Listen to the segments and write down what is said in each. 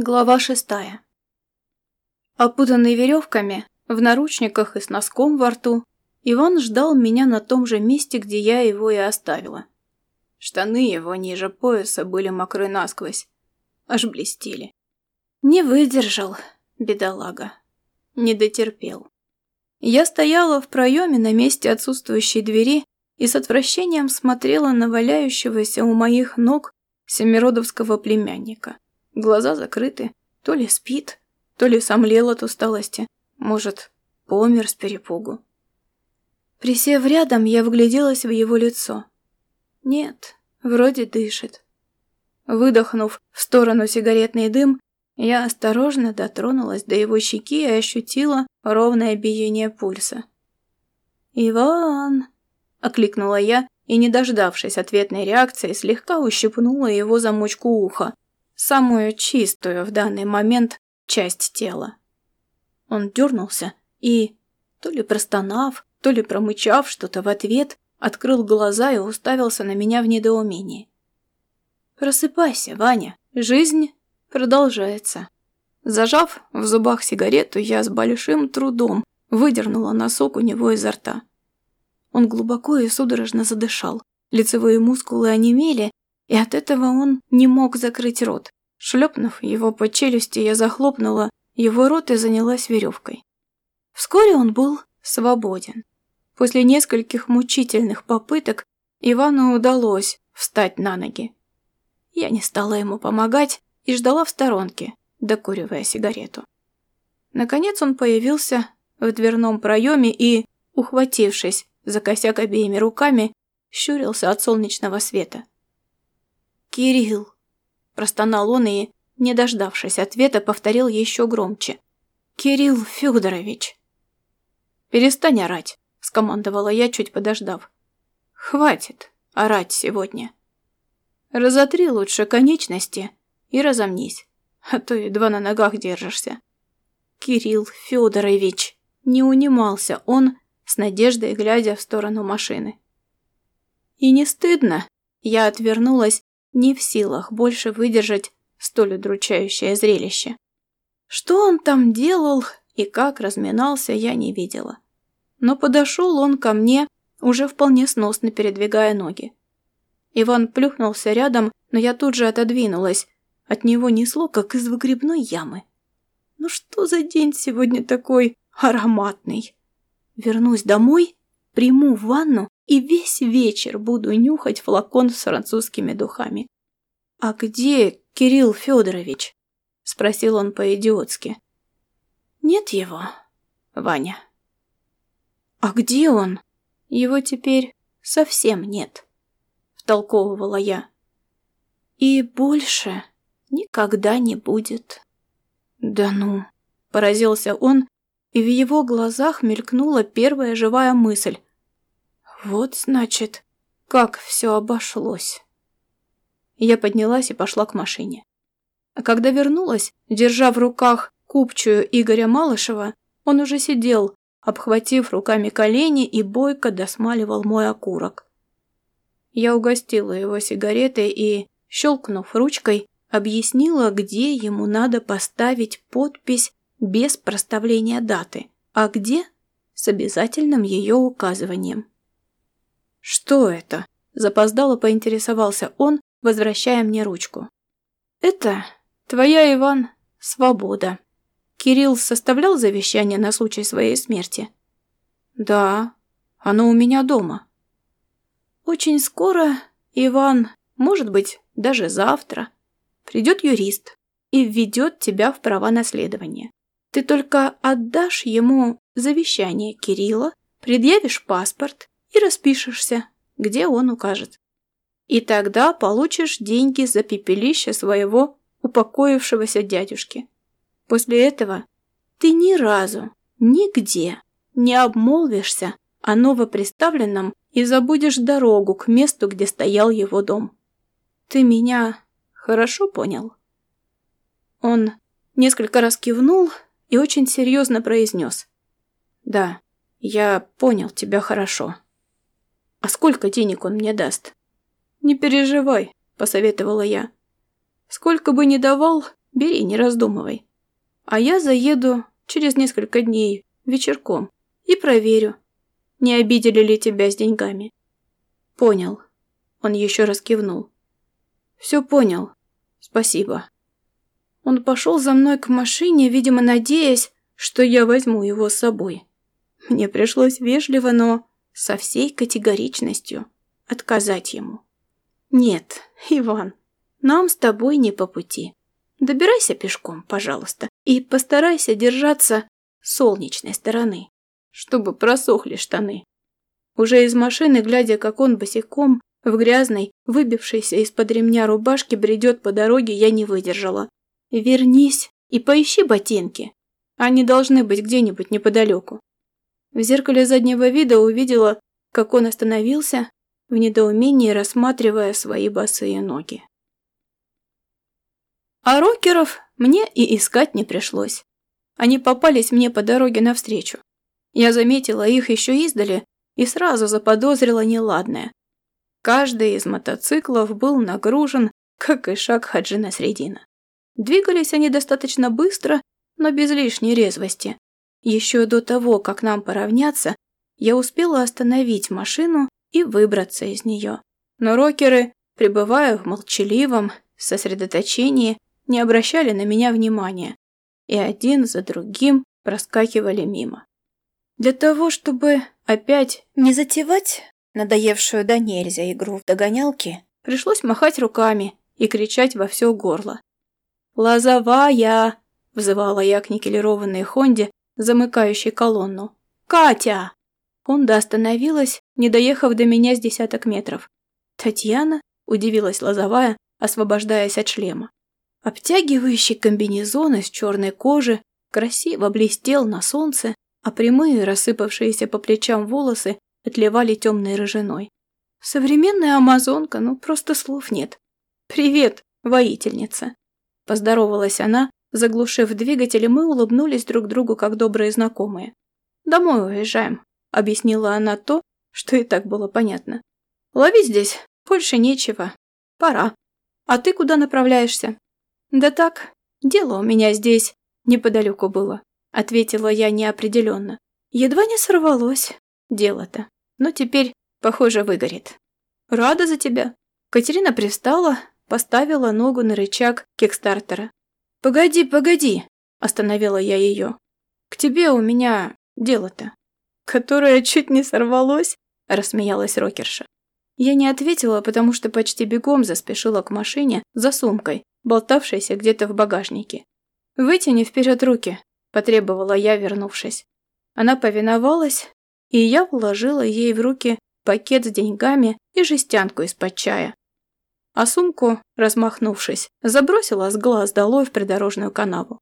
Глава шестая. Опутанный веревками, в наручниках и с носком во рту, Иван ждал меня на том же месте, где я его и оставила. Штаны его ниже пояса были мокры насквозь, аж блестели. Не выдержал, бедолага. Не дотерпел. Я стояла в проеме на месте отсутствующей двери и с отвращением смотрела на валяющегося у моих ног семиродовского племянника. Глаза закрыты. То ли спит, то ли сомлел от усталости. Может, помер с перепугу. Присев рядом, я вгляделась в его лицо. Нет, вроде дышит. Выдохнув в сторону сигаретный дым, я осторожно дотронулась до его щеки и ощутила ровное биение пульса. «Иван!» — окликнула я и, не дождавшись ответной реакции, слегка ущипнула его замочку уха, самую чистую в данный момент часть тела. Он дернулся и, то ли простонав, то ли промычав что-то в ответ, открыл глаза и уставился на меня в недоумении. «Просыпайся, Ваня, жизнь продолжается». Зажав в зубах сигарету, я с большим трудом выдернула носок у него изо рта. Он глубоко и судорожно задышал. Лицевые мускулы онемели, и от этого он не мог закрыть рот. Шлепнув его по челюсти, я захлопнула его рот и занялась веревкой. Вскоре он был свободен. После нескольких мучительных попыток Ивану удалось встать на ноги. Я не стала ему помогать и ждала в сторонке, докуривая сигарету. Наконец он появился в дверном проеме и, ухватившись за косяк обеими руками, щурился от солнечного света. «Кирилл!» – простонал он и, не дождавшись ответа, повторил еще громче. «Кирилл Федорович!» «Перестань орать!» – скомандовала я, чуть подождав. «Хватит орать сегодня. Разотри лучше конечности и разомнись, а то едва на ногах держишься». «Кирилл Федорович!» Не унимался он, с надеждой глядя в сторону машины. «И не стыдно?» Я отвернулась, не в силах больше выдержать столь удручающее зрелище. Что он там делал и как разминался, я не видела. Но подошел он ко мне, уже вполне сносно передвигая ноги. Иван плюхнулся рядом, но я тут же отодвинулась. От него несло, как из выгребной ямы. Ну что за день сегодня такой ароматный? Вернусь домой, приму ванну и весь вечер буду нюхать флакон с французскими духами. «А где Кирилл Федорович?» – спросил он по-идиотски. «Нет его, Ваня». «А где он?» «Его теперь совсем нет», – втолковывала я. «И больше никогда не будет». «Да ну!» – поразился он и в его глазах мелькнула первая живая мысль. Вот, значит, как все обошлось. Я поднялась и пошла к машине. А когда вернулась, держа в руках купчую Игоря Малышева, он уже сидел, обхватив руками колени и бойко досмаливал мой окурок. Я угостила его сигаретой и, щелкнув ручкой, объяснила, где ему надо поставить подпись без проставления даты, а где с обязательным ее указыванием. «Что это?» – запоздало поинтересовался он, возвращая мне ручку. «Это твоя, Иван, свобода». Кирилл составлял завещание на случай своей смерти? «Да, оно у меня дома». «Очень скоро, Иван, может быть, даже завтра, придет юрист и введет тебя в права наследования. Ты только отдашь ему завещание Кирилла, предъявишь паспорт и распишешься, где он укажет. И тогда получишь деньги за пепелище своего упокоившегося дядюшки. После этого ты ни разу, нигде не обмолвишься о новоприставленном и забудешь дорогу к месту, где стоял его дом. Ты меня хорошо понял? Он несколько раз кивнул, и очень серьезно произнес. «Да, я понял тебя хорошо. А сколько денег он мне даст?» «Не переживай», – посоветовала я. «Сколько бы ни давал, Бери, не раздумывай. А я заеду через несколько дней, вечерком, и проверю, не обидели ли тебя с деньгами. Понял. Он еще раз кивнул. Все понял. Спасибо. Он пошел за мной к машине, видимо, надеясь, что я возьму его с собой. Мне пришлось вежливо, но со всей категоричностью отказать ему. Нет, Иван, нам с тобой не по пути. Добирайся пешком, пожалуйста, и постарайся держаться солнечной стороны, чтобы просохли штаны. Уже из машины, глядя, как он босиком, в грязной, выбившейся из-под ремня рубашки бредет по дороге, я не выдержала. Вернись и поищи ботинки. Они должны быть где-нибудь неподалеку. В зеркале заднего вида увидела, как он остановился, в недоумении рассматривая свои босые ноги. А рокеров мне и искать не пришлось. Они попались мне по дороге навстречу. Я заметила их еще издали и сразу заподозрила неладное. Каждый из мотоциклов был нагружен, как и шаг Хаджина Средина. Двигались они достаточно быстро, но без лишней резвости. Еще до того, как нам поравняться, я успела остановить машину и выбраться из нее. Но рокеры, пребывая в молчаливом сосредоточении, не обращали на меня внимания и один за другим проскакивали мимо. Для того, чтобы опять не затевать надоевшую до нельзя игру в догонялки, пришлось махать руками и кричать во все горло. «Лозовая!» – взывала я к никелированной Хонде, замыкающей колонну. «Катя!» Хонда остановилась, не доехав до меня с десяток метров. «Татьяна?» – удивилась Лозовая, освобождаясь от шлема. Обтягивающий комбинезон из черной кожи красиво блестел на солнце, а прямые, рассыпавшиеся по плечам волосы отливали темной рыжиной. Современная амазонка, ну просто слов нет. «Привет, воительница!» Поздоровалась она, заглушив двигатель, мы улыбнулись друг другу, как добрые знакомые. «Домой уезжаем», — объяснила она то, что и так было понятно. «Ловить здесь больше нечего. Пора. А ты куда направляешься?» «Да так, дело у меня здесь неподалеку было», — ответила я неопределенно. Едва не сорвалось дело-то, но теперь, похоже, выгорит. «Рада за тебя». Катерина пристала, поставила ногу на рычаг кикстартера. «Погоди, погоди!» – остановила я ее. «К тебе у меня дело-то». «Которое чуть не сорвалось?» – рассмеялась рокерша. Я не ответила, потому что почти бегом заспешила к машине за сумкой, болтавшейся где-то в багажнике. «Вытяни вперед руки», – потребовала я, вернувшись. Она повиновалась, и я вложила ей в руки пакет с деньгами и жестянку из-под чая. А сумку, размахнувшись, забросила с глаз долой в придорожную канаву.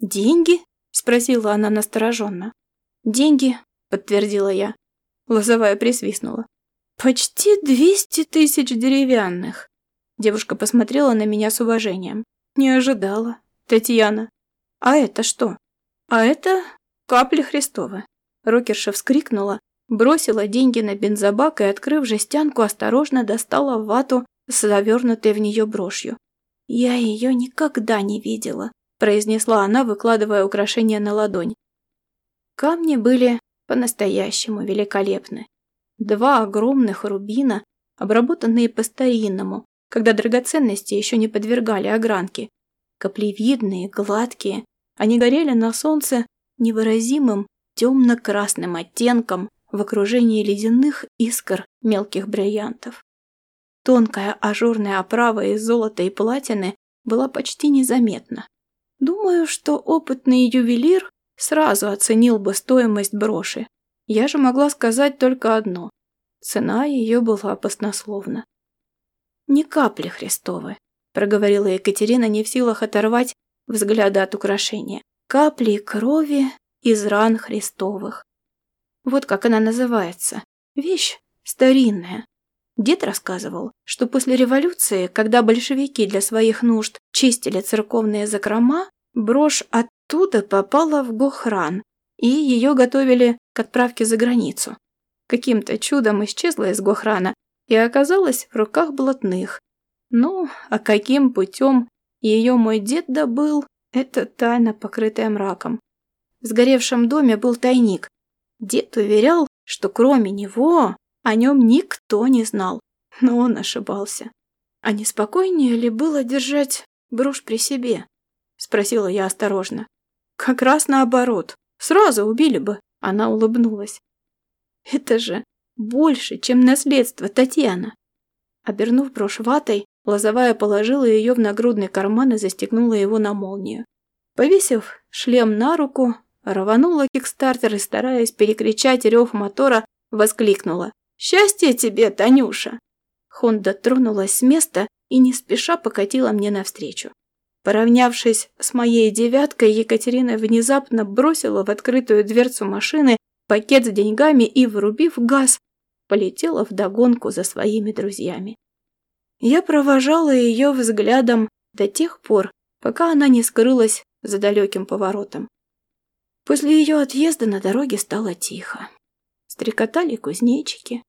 «Деньги?» – спросила она настороженно. «Деньги», – подтвердила я. Лозовая присвистнула. «Почти двести тысяч деревянных!» Девушка посмотрела на меня с уважением. «Не ожидала, Татьяна. А это что?» «А это капли Христовы». Рокерша вскрикнула, бросила деньги на бензобак и, открыв жестянку, осторожно достала вату с завернутой в нее брошью. «Я ее никогда не видела», – произнесла она, выкладывая украшения на ладонь. Камни были по-настоящему великолепны. Два огромных рубина, обработанные по-старинному, когда драгоценности еще не подвергали огранке. Каплевидные, гладкие, они горели на солнце невыразимым темно-красным оттенком в окружении ледяных искр мелких бриллиантов. Тонкая ажурная оправа из золота и платины была почти незаметна. Думаю, что опытный ювелир сразу оценил бы стоимость броши, я же могла сказать только одно. Цена ее была баснословна. «Ни капли Христовы», – проговорила Екатерина, не в силах оторвать взгляда от украшения. «Капли крови из ран Христовых». Вот как она называется. Вещь старинная. Дед рассказывал, что после революции, когда большевики для своих нужд чистили церковные закрома, брошь оттуда попала в Гохран, и ее готовили к отправке за границу. Каким-то чудом исчезла из Гохрана и оказалась в руках блатных. Ну, а каким путем ее мой дед добыл, это тайна, покрытая мраком. В сгоревшем доме был тайник. Дед уверял, что кроме него о нем никто не знал, но он ошибался. А не спокойнее ли было держать брошь при себе? Спросила я осторожно. Как раз наоборот. Сразу убили бы. Она улыбнулась. Это же больше, чем наследство, Татьяна. Обернув брошь ватой, Лозовая положила ее в нагрудный карман и застегнула его на молнию. Повесив шлем на руку, рванула кикстартер и, стараясь перекричать рев мотора, воскликнула. «Счастье тебе, Танюша!» Хонда тронулась с места и не спеша покатила мне навстречу. Поравнявшись с моей девяткой, Екатерина внезапно бросила в открытую дверцу машины пакет с деньгами и, врубив газ, полетела вдогонку за своими друзьями. Я провожала ее взглядом до тех пор, пока она не скрылась за далеким поворотом. После ее отъезда на дороге стало тихо. Стрекотали кузнечики,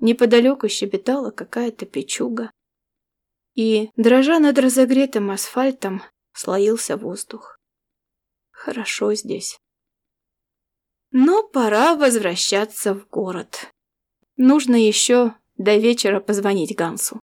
неподалеку щебетала какая-то печуга. И, дрожа над разогретым асфальтом, слоился воздух. Хорошо здесь. Но пора возвращаться в город. Нужно еще до вечера позвонить Гансу.